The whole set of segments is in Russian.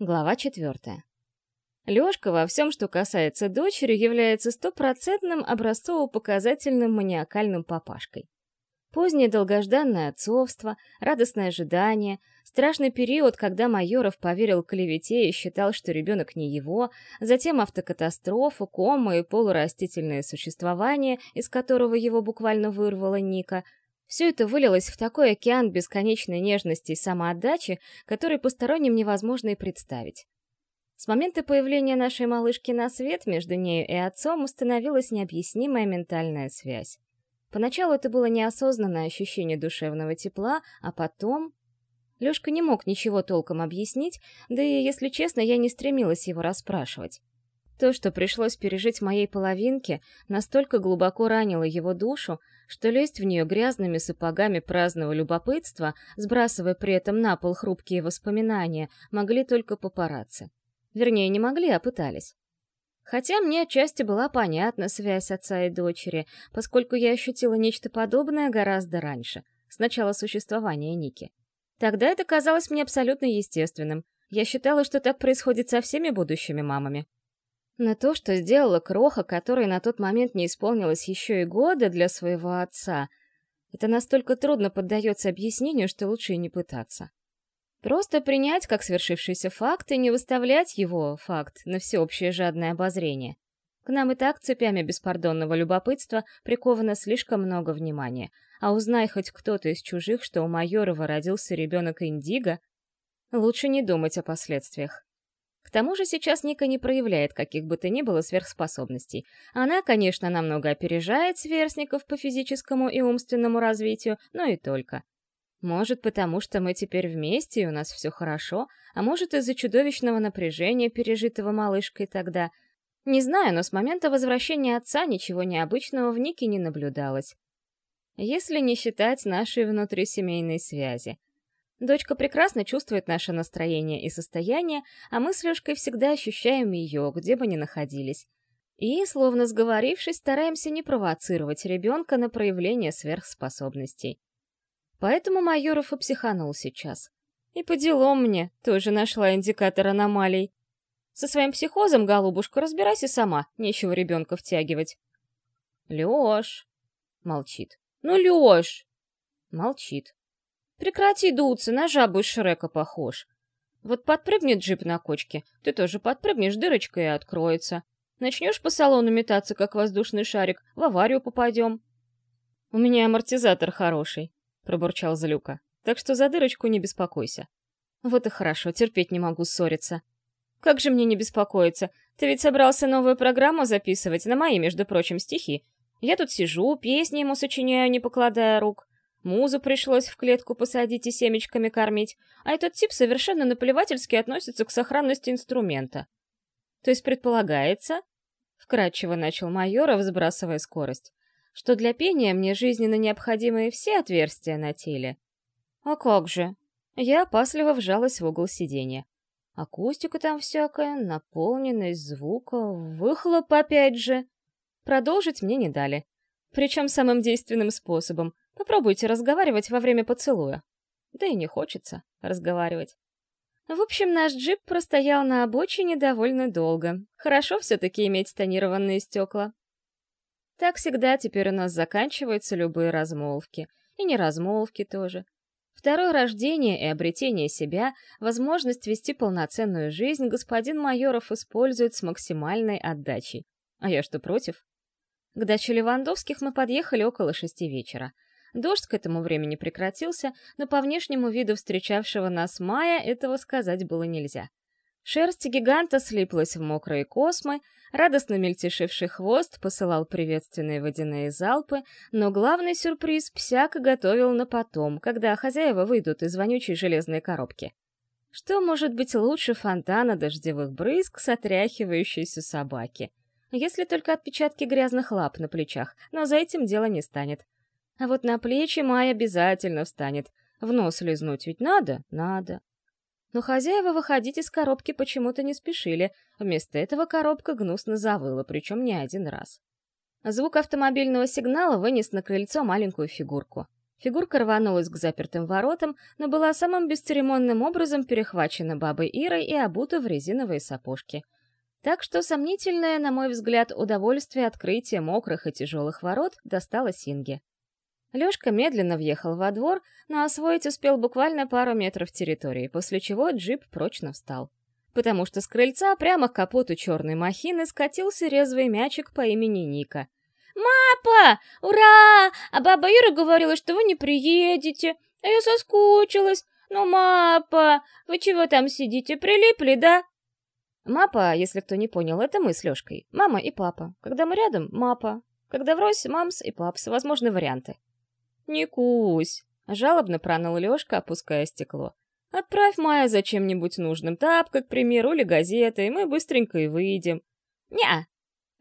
Глава четвертая. Лёшка во всем, что касается дочери, является стопроцентным образцово-показательным маниакальным папашкой. Позднее долгожданное отцовство, радостное ожидание, страшный период, когда Майоров поверил клевете и считал, что ребенок не его, затем автокатастрофа, кома и полурастительное существование, из которого его буквально вырвала Ника — все это вылилось в такой океан бесконечной нежности и самоотдачи, который посторонним невозможно и представить. С момента появления нашей малышки на свет между нею и отцом установилась необъяснимая ментальная связь. Поначалу это было неосознанное ощущение душевного тепла, а потом... Лёшка не мог ничего толком объяснить, да и, если честно, я не стремилась его расспрашивать. То, что пришлось пережить моей половинке, настолько глубоко ранило его душу, что лезть в нее грязными сапогами праздного любопытства, сбрасывая при этом на пол хрупкие воспоминания, могли только папарацци. Вернее, не могли, а пытались. Хотя мне отчасти была понятна связь отца и дочери, поскольку я ощутила нечто подобное гораздо раньше, с начала существования Ники. Тогда это казалось мне абсолютно естественным. Я считала, что так происходит со всеми будущими мамами. На то, что сделала Кроха, которой на тот момент не исполнилось еще и года для своего отца, это настолько трудно поддается объяснению, что лучше и не пытаться. Просто принять как свершившийся факт и не выставлять его, факт, на всеобщее жадное обозрение. К нам и так цепями беспардонного любопытства приковано слишком много внимания, а узнай хоть кто-то из чужих, что у Майорова родился ребенок Индиго, лучше не думать о последствиях. К тому же сейчас Ника не проявляет каких бы то ни было сверхспособностей. Она, конечно, намного опережает сверстников по физическому и умственному развитию, но и только. Может, потому что мы теперь вместе, и у нас все хорошо, а может, из-за чудовищного напряжения, пережитого малышкой тогда. Не знаю, но с момента возвращения отца ничего необычного в Нике не наблюдалось. Если не считать нашей внутрисемейной связи. Дочка прекрасно чувствует наше настроение и состояние, а мы с Лёшкой всегда ощущаем её, где бы ни находились. И, словно сговорившись, стараемся не провоцировать ребёнка на проявление сверхспособностей. Поэтому Майоров и психанул сейчас. И по делам мне тоже нашла индикатор аномалий. Со своим психозом, голубушка, разбирайся сама, нечего ребёнка втягивать. Лёш. Молчит. Ну, Лёш. Молчит. Прекрати дуться, на жабу из Шрека похож. Вот подпрыгнет джип на кочке, ты тоже подпрыгнешь, дырочка и откроется. Начнешь по салону метаться, как воздушный шарик, в аварию попадем. У меня амортизатор хороший, пробурчал Злюка. Так что за дырочку не беспокойся. Вот и хорошо, терпеть не могу ссориться. Как же мне не беспокоиться? Ты ведь собрался новую программу записывать, на мои, между прочим, стихи. Я тут сижу, песни ему сочиняю, не покладая рук. Музу пришлось в клетку посадить и семечками кормить, а этот тип совершенно наплевательски относится к сохранности инструмента. То есть предполагается, вкратчиво начал Майоров, сбрасывая скорость, что для пения мне жизненно необходимы все отверстия на теле. А как же? Я опасливо вжалась в угол сиденья. Акустика там всякая, наполненность звука, выхлоп опять же. Продолжить мне не дали. Причем самым действенным способом — Попробуйте разговаривать во время поцелуя. Да и не хочется разговаривать. В общем, наш джип простоял на обочине довольно долго. Хорошо все-таки иметь тонированные стекла. Так всегда теперь у нас заканчиваются любые размолвки. И не размолвки тоже. Второе рождение и обретение себя, возможность вести полноценную жизнь господин Майоров использует с максимальной отдачей. А я что, против? К даче Левандовских мы подъехали около шести вечера. Дождь к этому времени прекратился, но по внешнему виду встречавшего нас Мая этого сказать было нельзя. Шерсть гиганта слиплась в мокрые космы, радостно мельтешивший хвост посылал приветственные водяные залпы, но главный сюрприз Псяк готовил на потом, когда хозяева выйдут из вонючей железной коробки. Что может быть лучше фонтана дождевых брызг с отряхивающейся собаки? Если только отпечатки грязных лап на плечах, но за этим дело не станет. А вот на плечи Май обязательно встанет. В нос лизнуть ведь надо? Надо. Но хозяева выходить из коробки почему-то не спешили. Вместо этого коробка гнусно завыла, причем не один раз. Звук автомобильного сигнала вынес на крыльцо маленькую фигурку. Фигурка рванулась к запертым воротам, но была самым бесцеремонным образом перехвачена бабой Ирой и обута в резиновые сапожки. Так что сомнительное, на мой взгляд, удовольствие открытия мокрых и тяжелых ворот досталось Инге. Лёшка медленно въехал во двор, но освоить успел буквально пару метров территории, после чего джип прочно встал. Потому что с крыльца прямо к капоту черной махины скатился резвый мячик по имени Ника. «Мапа! Ура! А баба Ира говорила, что вы не приедете, а я соскучилась. Ну, мапа, вы чего там сидите, прилипли, да?» Мапа, если кто не понял, это мы с Лёшкой. Мама и папа. Когда мы рядом — мапа. Когда врозь — мамс и папс. Возможны варианты. «Не кусь!» — жалобно проныл Лёшка, опуская стекло. «Отправь Майя за чем-нибудь нужным, тапка, к примеру, или газеты, и мы быстренько и выйдем». «Не-а!»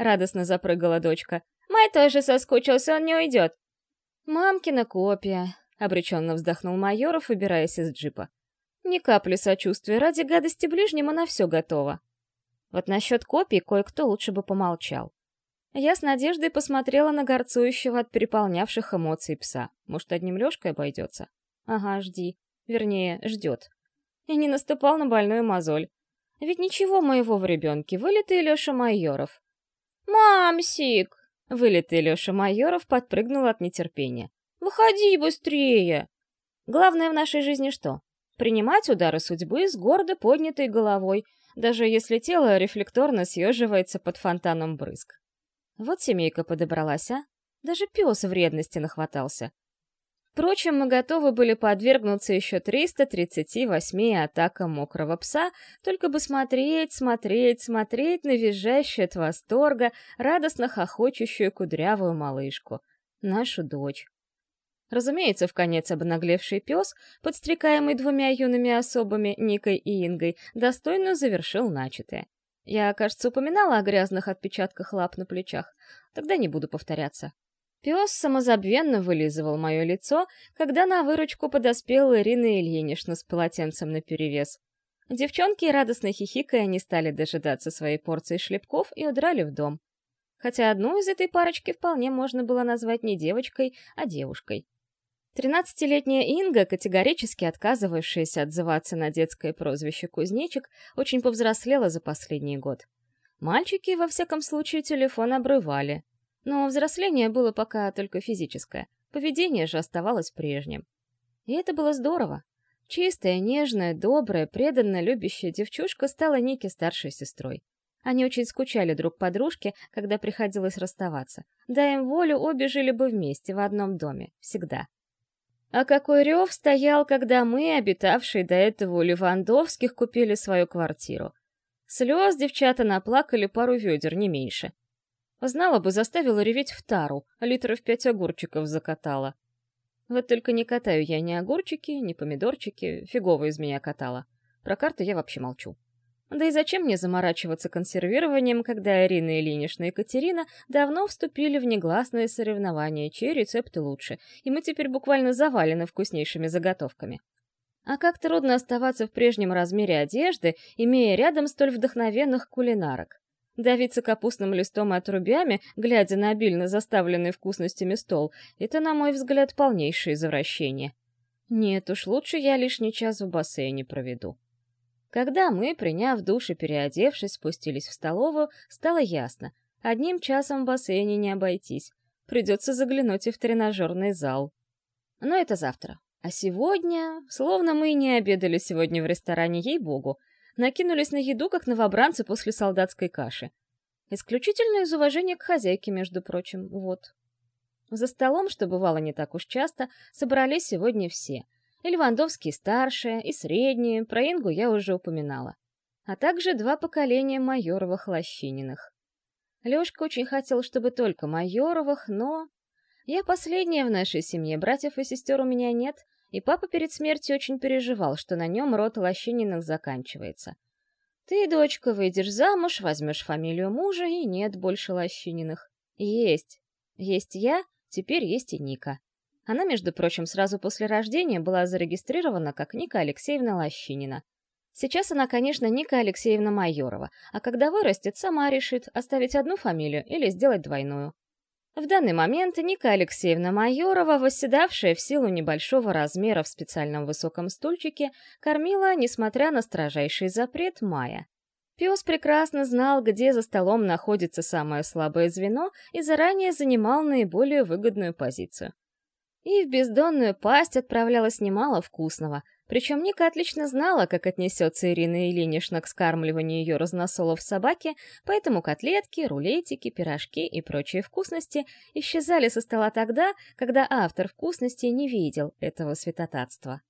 радостно запрыгала дочка. «Май тоже соскучился, он не уйдет». «Мамкина копия», — обреченно вздохнул Майоров, выбираясь из джипа. «Ни капли сочувствия, ради гадости ближнему на все готово». Вот насчет копий кое-кто лучше бы помолчал. Я с надеждой посмотрела на горцующего от переполнявших эмоций пса. Может, одним Лёшкой обойдется? Ага, жди. Вернее, ждет. И не наступал на больную мозоль. Ведь ничего моего в ребенке, вылитый Лёша Майоров. «Мамсик!» Вылитый Лёша Майоров подпрыгнул от нетерпения. «Выходи быстрее!» Главное в нашей жизни что? Принимать удары судьбы с гордо поднятой головой, даже если тело рефлекторно съеживается под фонтаном брызг. Вот семейка подобралась, а? Даже пес вредности нахватался. Впрочем, мы готовы были подвергнуться еще 338 атакам мокрого пса, только бы смотреть, смотреть, смотреть на визжащую от восторга, радостно хохочущую кудрявую малышку. Нашу дочь. Разумеется, в конец обнаглевший пес, подстрекаемый двумя юными особами, Никой и Ингой, достойно завершил начатое. Я, кажется, упоминала о грязных отпечатках лап на плечах. Тогда не буду повторяться. Пес самозабвенно вылизывал мое лицо, когда на выручку подоспела Ирина Ильинична с полотенцем наперевес. Девчонки, радостно хихикая, не стали дожидаться своей порции шлепков и удрали в дом. Хотя одну из этой парочки вполне можно было назвать не девочкой, а девушкой. Тринадцатилетняя Инга, категорически отказывавшаяся отзываться на детское прозвище «Кузнечик», очень повзрослела за последний год. Мальчики, во всяком случае, телефон обрывали. Но взросление было пока только физическое, поведение же оставалось прежним. И это было здорово. Чистая, нежная, добрая, преданно любящая девчушка стала Нике старшей сестрой. Они очень скучали друг по дружке, когда приходилось расставаться. Дай им волю, обе жили бы вместе в одном доме. Всегда. А какой рев стоял, когда мы, обитавшие до этого у Левандовских, купили свою квартиру. Слез девчата наплакали пару ведер, не меньше. Знала бы, заставила реветь в тару, литров пять огурчиков закатала. Вот только не катаю я ни огурчики, ни помидорчики, фигово из меня катала. Про карты я вообще молчу. Да и зачем мне заморачиваться консервированием, когда Ирина Ильинична и Екатерина давно вступили в негласное соревнование, чьи рецепты лучше, и мы теперь буквально завалены вкуснейшими заготовками. А как трудно оставаться в прежнем размере одежды, имея рядом столь вдохновенных кулинарок. Давиться капустным листом и отрубями, глядя на обильно заставленный вкусностями стол, это, на мой взгляд, полнейшее извращение. Нет уж, лучше я лишний час в бассейне проведу. Когда мы, приняв душ и переодевшись, спустились в столовую, стало ясно. Одним часом в бассейне не обойтись. Придется заглянуть и в тренажерный зал. Но это завтра. А сегодня, словно мы и не обедали сегодня в ресторане, ей-богу, накинулись на еду, как новобранцы после солдатской каши. Исключительно из уважения к хозяйке, между прочим, вот. За столом, что бывало не так уж часто, собрались сегодня все — и Левандовский старшие, и средние, про Ингу я уже упоминала. А также два поколения Майоровых-Лощининых. Лёшка очень хотел, чтобы только Майоровых, но... Я последняя в нашей семье, братьев и сестер у меня нет, и папа перед смертью очень переживал, что на нем род Лощининых заканчивается. Ты, дочка, выйдешь замуж, возьмешь фамилию мужа, и нет больше Лощининых. Есть. Есть я, теперь есть и Ника. Она, между прочим, сразу после рождения была зарегистрирована как Ника Алексеевна Лощинина. Сейчас она, конечно, Ника Алексеевна Майорова, а когда вырастет, сама решит, оставить одну фамилию или сделать двойную. В данный момент Ника Алексеевна Майорова, восседавшая в силу небольшого размера в специальном высоком стульчике, кормила, несмотря на строжайший запрет, Мая. Пес прекрасно знал, где за столом находится самое слабое звено и заранее занимал наиболее выгодную позицию. И в бездонную пасть отправлялось немало вкусного, причем Ника отлично знала, как отнесется Ирина Ильинична к скармливанию ее разносолов собаки, поэтому котлетки, рулетики, пирожки и прочие вкусности исчезали со стола тогда, когда автор вкусностей не видел этого святотатства.